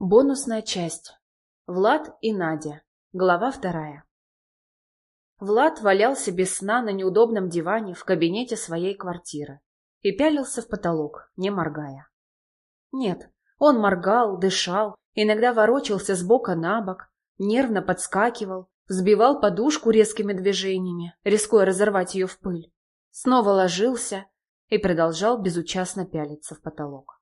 Бонусная часть. Влад и Надя. Глава вторая. Влад валялся без сна на неудобном диване в кабинете своей квартиры и пялился в потолок, не моргая. Нет, он моргал, дышал, иногда ворочался с бока на бок, нервно подскакивал, взбивал подушку резкими движениями, рискуя разорвать ее в пыль, снова ложился и продолжал безучастно пялиться в потолок.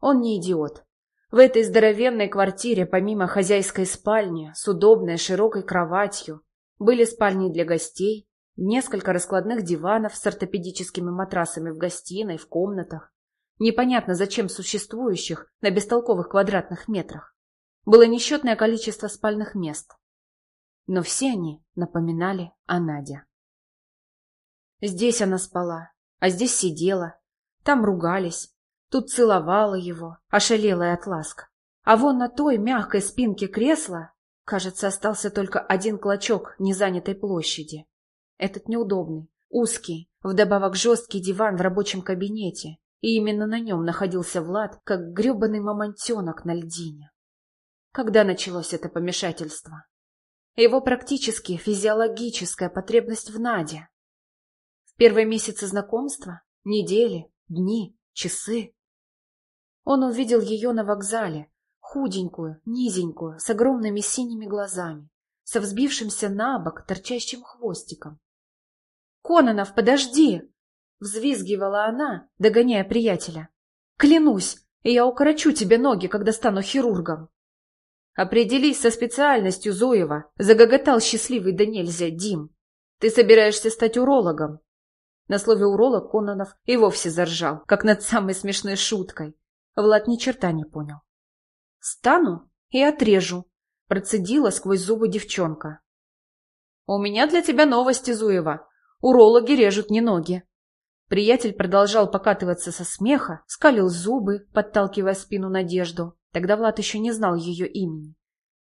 Он не идиот, в этой здоровенной квартире, помимо хозяйской спальни, с удобной широкой кроватью, были спальни для гостей, несколько раскладных диванов с ортопедическими матрасами в гостиной, в комнатах, непонятно зачем существующих на бестолковых квадратных метрах. Было несчетное количество спальных мест. Но все они напоминали о Наде. Здесь она спала, а здесь сидела, там ругались, Тут целовала его, ошалелая от ласк. А вон на той мягкой спинке кресла, кажется, остался только один клочок незанятой площади. Этот неудобный, узкий, вдобавок жесткий диван в рабочем кабинете, и именно на нем находился Влад, как гребаный мамонтенок на льдине. Когда началось это помешательство? Его практически физиологическая потребность в Наде. В первые месяцы знакомства? Недели? Дни? Часы? Он увидел ее на вокзале, худенькую, низенькую, с огромными синими глазами, со взбившимся на бок торчащим хвостиком. «Кононов, подожди!» — взвизгивала она, догоняя приятеля. «Клянусь, я укорочу тебе ноги, когда стану хирургом!» «Определись со специальностью Зуева!» — загоготал счастливый да нельзя Дим. «Ты собираешься стать урологом!» На слове «уролог» Кононов и вовсе заржал, как над самой смешной шуткой. Влад ни черта не понял. «Стану и отрежу», — процедила сквозь зубы девчонка. «У меня для тебя новости, Зуева. Урологи режут не ноги». Приятель продолжал покатываться со смеха, скалил зубы, подталкивая спину Надежду. Тогда Влад еще не знал ее имени.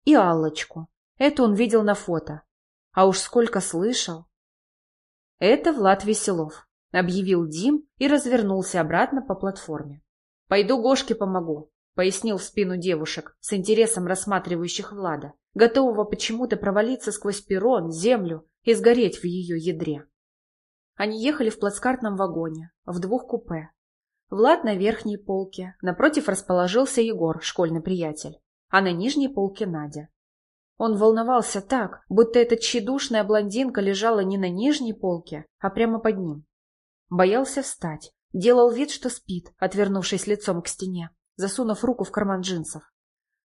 И Аллочку. Это он видел на фото. А уж сколько слышал. Это Влад Веселов, объявил Дим и развернулся обратно по платформе. «Пойду Гошке помогу», — пояснил в спину девушек, с интересом рассматривающих Влада, готового почему-то провалиться сквозь перрон, землю и сгореть в ее ядре. Они ехали в плацкартном вагоне, в двух купе. Влад на верхней полке, напротив расположился Егор, школьный приятель, а на нижней полке Надя. Он волновался так, будто эта тщедушная блондинка лежала не на нижней полке, а прямо под ним. Боялся встать, Делал вид, что спит, отвернувшись лицом к стене, засунув руку в карман джинсов.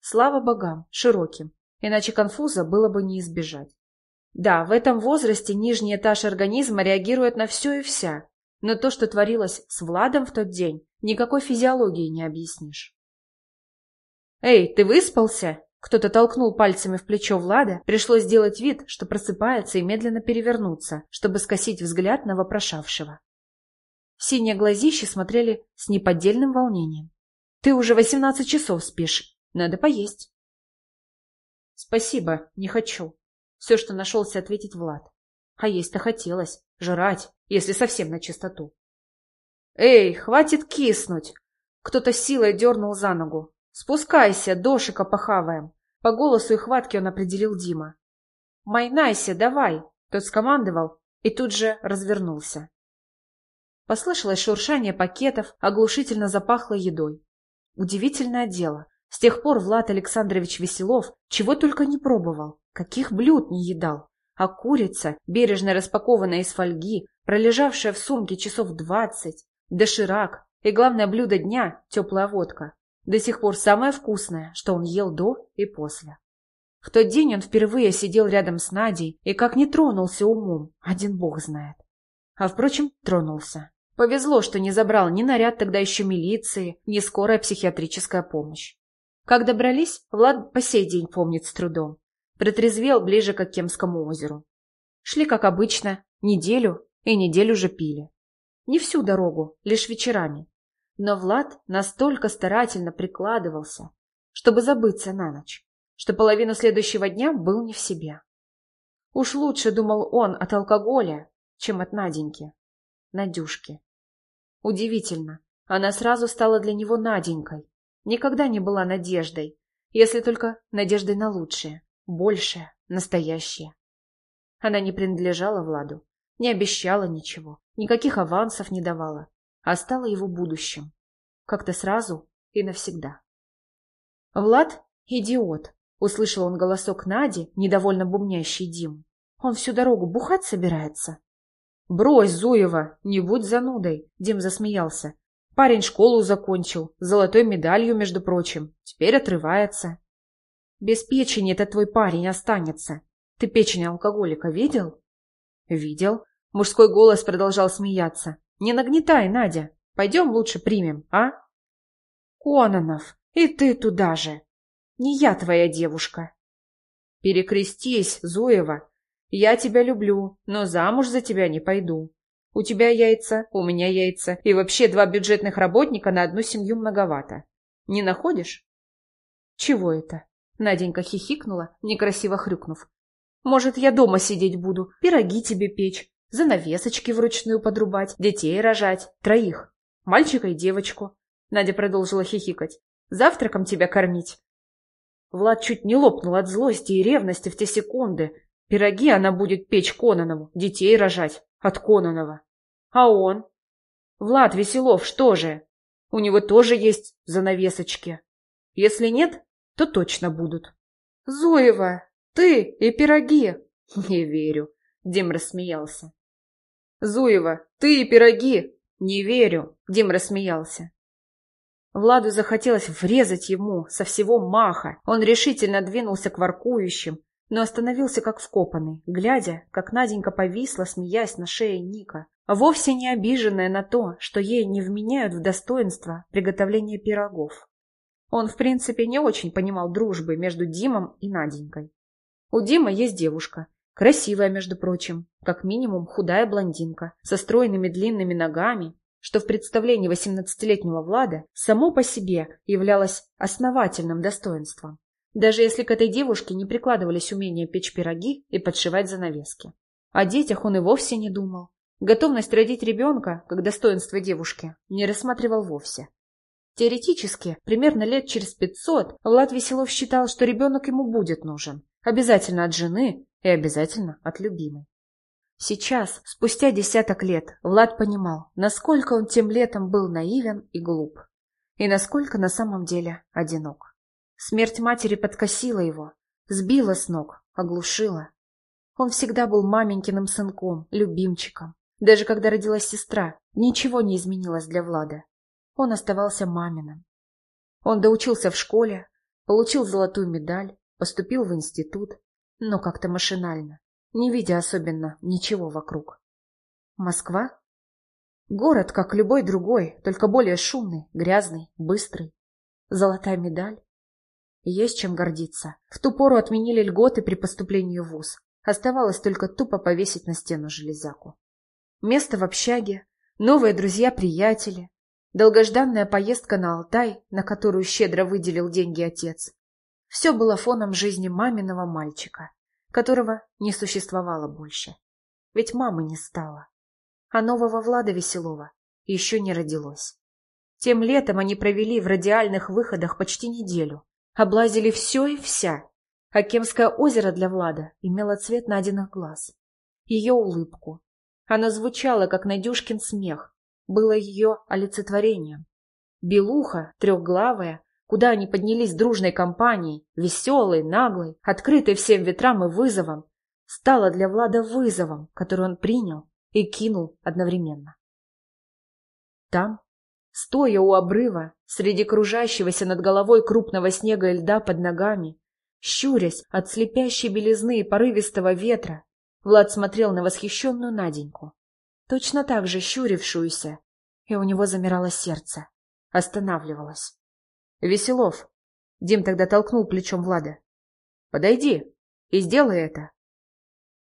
Слава богам, широким, иначе конфуза было бы не избежать. Да, в этом возрасте нижний этаж организма реагирует на все и вся, но то, что творилось с Владом в тот день, никакой физиологии не объяснишь. «Эй, ты выспался?» Кто-то толкнул пальцами в плечо Влада, пришлось сделать вид, что просыпается и медленно перевернуться, чтобы скосить взгляд на вопрошавшего. Синие глазища смотрели с неподдельным волнением. «Ты уже восемнадцать часов спишь. Надо поесть». «Спасибо, не хочу». Все, что нашелся ответить Влад. А есть-то хотелось. Жрать, если совсем на чистоту. «Эй, хватит киснуть!» Кто-то силой дернул за ногу. «Спускайся, дошика похаваем!» По голосу и хватке он определил Дима. «Майнайся, давай!» Тот скомандовал и тут же развернулся. Послышалось шуршание пакетов, оглушительно запахло едой. Удивительное дело. С тех пор Влад Александрович Веселов чего только не пробовал, каких блюд не едал. А курица, бережно распакованная из фольги, пролежавшая в сумке часов двадцать, доширак и главное блюдо дня – теплая водка. До сих пор самое вкусное, что он ел до и после. В тот день он впервые сидел рядом с Надей и как не тронулся умом, один бог знает. А, впрочем, тронулся. Повезло, что не забрал ни наряд тогда еще милиции, ни скорая психиатрическая помощь. Как добрались, Влад по сей день помнит с трудом. Протрезвел ближе к Кемскому озеру. Шли, как обычно, неделю, и неделю же пили. Не всю дорогу, лишь вечерами. Но Влад настолько старательно прикладывался, чтобы забыться на ночь, что половину следующего дня был не в себе. Уж лучше, думал он, от алкоголя, чем от Наденьки. Надюшки. Удивительно, она сразу стала для него Наденькой. Никогда не была Надеждой, Если только надеждой на лучшее, большее, настоящее. Она не принадлежала Владу, не обещала ничего, никаких авансов не давала, а стала его будущим. Как-то сразу и навсегда. Влад — идиот, услышал он голосок Нади, недовольно бумнящий Дим. Он всю дорогу бухать собирается. Брось, Зуева, не будь занудой, Дим засмеялся. Парень школу закончил, золотой медалью, между прочим. Теперь отрывается. Без печени этот твой парень останется. Ты печень алкоголика видел? Видел. Мужской голос продолжал смеяться. Не нагнетай, Надя. Пойдем лучше примем, а? Кононов, и ты туда же. Не я твоя девушка. Перекрестись, Зуева. Я тебя люблю, но замуж за тебя не пойду. У тебя яйца, у меня яйца, и вообще два бюджетных работника на одну семью многовато. Не находишь? Чего это? Наденька хихикнула, некрасиво хрюкнув. Может, я дома сидеть буду, пироги тебе печь, занавесочки вручную подрубать, детей рожать, троих, мальчика и девочку. Надя продолжила хихикать. Завтраком тебя кормить. Влад чуть не лопнул от злости и ревности в те секунды. Пироги она будет печь Кононову, детей рожать. От Кононова. А он? Влад Веселов, что же? У него тоже есть занавесочки. Если нет, то точно будут. Зуева, ты и пироги. Не верю. Дим рассмеялся. Зуева, ты и пироги. Не верю. Дим рассмеялся. Владу захотелось врезать ему со всего маха. Он решительно двинулся к воркующим, но остановился как вкопанный, глядя, как Наденька повисла, смеясь на шее Ника, вовсе не обиженная на то, что ей не вменяют в достоинство приготовления пирогов. Он, в принципе, не очень понимал дружбы между Димом и Наденькой. У Димы есть девушка, красивая, между прочим, как минимум худая блондинка, со стройными длинными ногами, что в представлении восемнадцатилетнего Влада само по себе являлось основательным достоинством даже если к этой девушке не прикладывались умения печь пироги и подшивать занавески. О детях он и вовсе не думал. Готовность родить ребенка, как достоинство девушки, не рассматривал вовсе. Теоретически, примерно лет через пятьсот, Влад Веселов считал, что ребенок ему будет нужен. Обязательно от жены и обязательно от любимой. Сейчас, спустя десяток лет, Влад понимал, насколько он тем летом был наивен и глуп. И насколько на самом деле одинок. Смерть матери подкосила его, сбила с ног, оглушила. Он всегда был маменькиным сынком, любимчиком. Даже когда родилась сестра, ничего не изменилось для Влада. Он оставался маминым. Он доучился в школе, получил золотую медаль, поступил в институт, но как-то машинально, не видя особенно ничего вокруг. Москва? Город, как любой другой, только более шумный, грязный, быстрый. Золотая медаль, есть чем гордиться. В ту пору отменили льготы при поступлении в ВУЗ. Оставалось только тупо повесить на стену железяку. Место в общаге, новые друзья-приятели, долгожданная поездка на Алтай, на которую щедро выделил деньги отец. Все было фоном жизни маминого мальчика, которого не существовало больше. Ведь мамы не стало. А нового Влада Веселова еще не родилось. Тем летом они провели в радиальных выходах почти неделю, Облазили все и вся. Акемское озеро для Влада имело цвет Надиных глаз. Ее улыбку. Она звучала, как Надюшкин смех. Было ее олицетворением. Белуха, трехглавая, куда они поднялись дружной компанией, веселой, наглой, открытой всем ветрам и вызовом, стала для Влада вызовом, который он принял и кинул одновременно. Там, Стоя у обрыва, среди кружащегося над головой крупного снега и льда под ногами, щурясь от слепящей белизны и порывистого ветра, Влад смотрел на восхищенную Наденьку, точно так же щурившуюся, и у него замирало сердце, останавливалось. «Веселов!» — Дим тогда толкнул плечом Влада. «Подойди и сделай это!»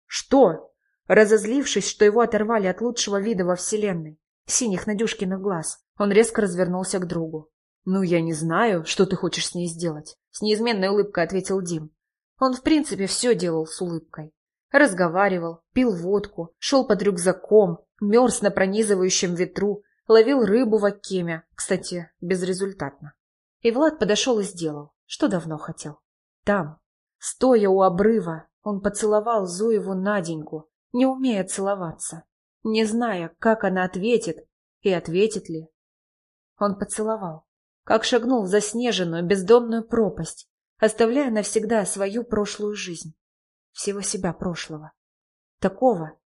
«Что?» Разозлившись, что его оторвали от лучшего вида во вселенной, синих Надюшкиных глаз, он резко развернулся к другу. «Ну, я не знаю, что ты хочешь с ней сделать», — с неизменной улыбкой ответил Дим. Он, в принципе, все делал с улыбкой. Разговаривал, пил водку, шел под рюкзаком, мерз на пронизывающем ветру, ловил рыбу в Акеме, кстати, безрезультатно. И Влад подошел и сделал. что давно хотел. Там, стоя у обрыва, он поцеловал Зуеву Наденьку, не умея целоваться, не зная, как она ответит и ответит ли. Он поцеловал, как шагнул в заснеженную бездомную пропасть, оставляя навсегда свою прошлую жизнь, всего себя прошлого, такого,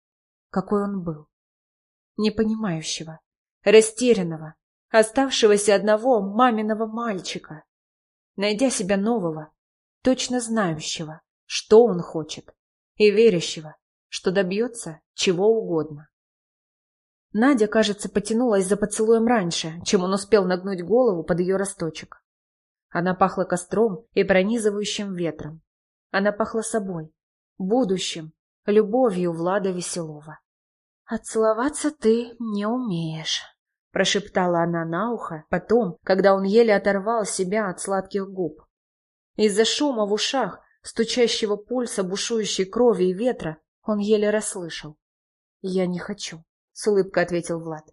какой он был, непонимающего, растерянного, оставшегося одного маминого мальчика, найдя себя нового, точно знающего, что он хочет, и верящего, что добьется чего угодно. Надя, кажется, потянулась за поцелуем раньше, чем он успел нагнуть голову под ее росточек. Она пахла костром и пронизывающим ветром. Она пахла собой, будущим, любовью Влада Веселова. «Отцеловаться ты не умеешь», — прошептала она на ухо потом, когда он еле оторвал себя от сладких губ. Из-за шума в ушах, стучащего пульса, бушующей крови и ветра, он еле расслышал. «Я не хочу», — с улыбкой ответил Влад.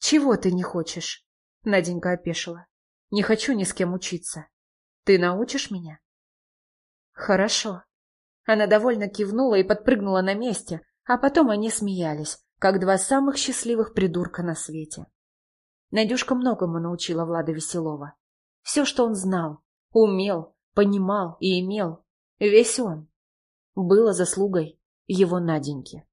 «Чего ты не хочешь?» — Наденька опешила. «Не хочу ни с кем учиться. Ты научишь меня?» «Хорошо». Она довольно кивнула и подпрыгнула на месте, а потом они смеялись, как два самых счастливых придурка на свете. Надюшка многому научила Влада Веселова. Все, что он знал, умел, понимал и имел, весь он, было заслугой его Наденьки.